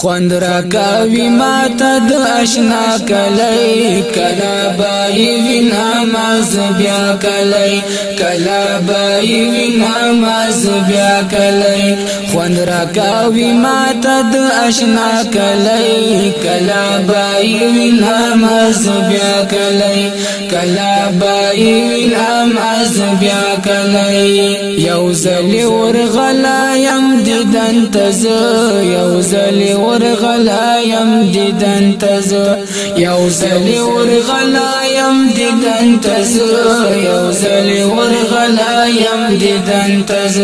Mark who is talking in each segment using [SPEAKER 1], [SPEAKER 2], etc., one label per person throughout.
[SPEAKER 1] خوند را کاوی ما تا د آشنا کلی کلا بای وی نماز بیا کلی کلا بای وی نماز بیا کلی خوند را کاوی ما تا د آشنا کلی کلا بای وی نماز بیا کلی کلا بای وی نماز بیا کلی یو زلی ورغلا دیدن تز یو زلی ورغلایم دیدن تز یو زلی ورغلایم دیدن تز یو زلی ورغلایم دیدن تز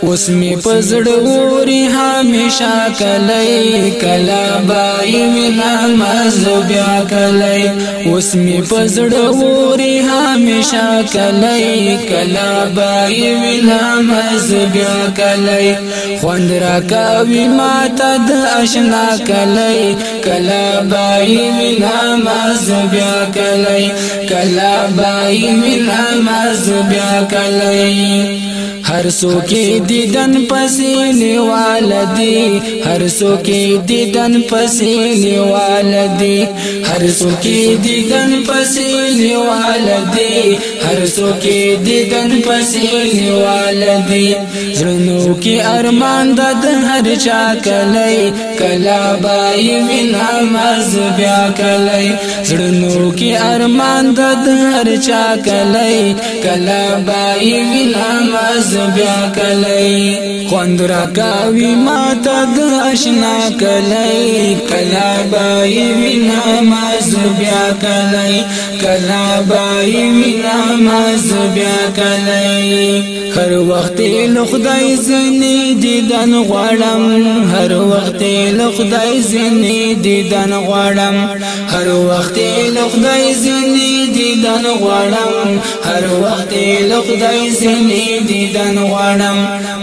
[SPEAKER 1] اوس می پزړ وری همیشه کلی کلا بای وینا مز بیا کلی اوس می پزړ وری همیشه کلی کلا بای وینا مز بیا کلی خوند را کوي ما ته د آشنا کلی کلا بای وینا مز بیا کلی کلا بای وینا مز بیا کلی هر سوکی دیدن پسی نیوال دی هر سوکی دیدن پسی نیوال دی هر سوکی دیدن پسی نیوال دی هر سوکی دیدن پسی نیوال دی زرنو کی ارمان دد هر چا کلی کلا بای وین آماز بیا کلی زرنو کی ارمان دد هر چا کلی کلا بای وین آماز بیا کلی خوند را کاوی ما تا د اشنا کلی کلا بای وینا ما بیا کلی کلا بای وینا ماز بیا کلی هر وخت له خدای زنی دیدن غواړم هر وخت له خدای زنی دیدن غواړم هر وخت له خدای زنی دیدن غواړم هر وخت له خدای زنی دیدن غواړم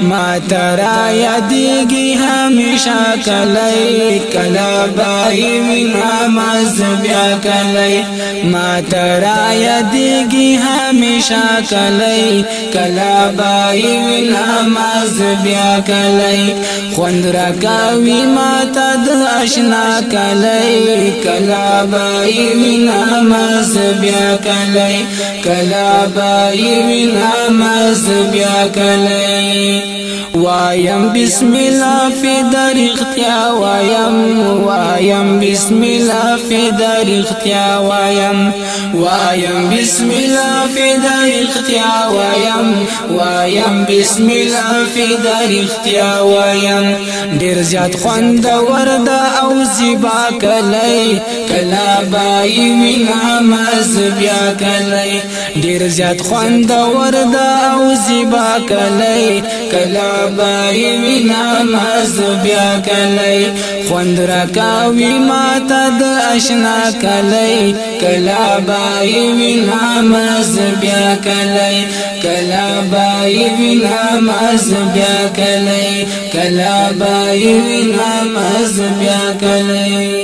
[SPEAKER 1] ما ترا یادېږي همیشه کلی کلا بای وینا ماز بیا کلی ما ترا یادگی همیشا کلی کلا بای نماز بیا کلی خوند را کوي ما ته د آشنا کلی کلا بای نماز بیا کلی کلا بای نماز بیا کلی وایم بسم الله فدر اختیا وایم وایم بسم الله فدر اختیا وایم وایم بسم الله فدر اختیا وایم وایم بسم الله فدر اختیا وایم ډیر زیات خوند وردا او زیبا کلی کلا بای وینا مز بیا کلی ډیر زیات خوند وردا او زیبا کلی کلا تبای وینا مست بیا کلی خوند را کاوی ما تا د اشنا کلی کلا بای وینا مست بیا کلی کلا بای وینا مست بیا کلی کلا بای وینا مست بیا کلی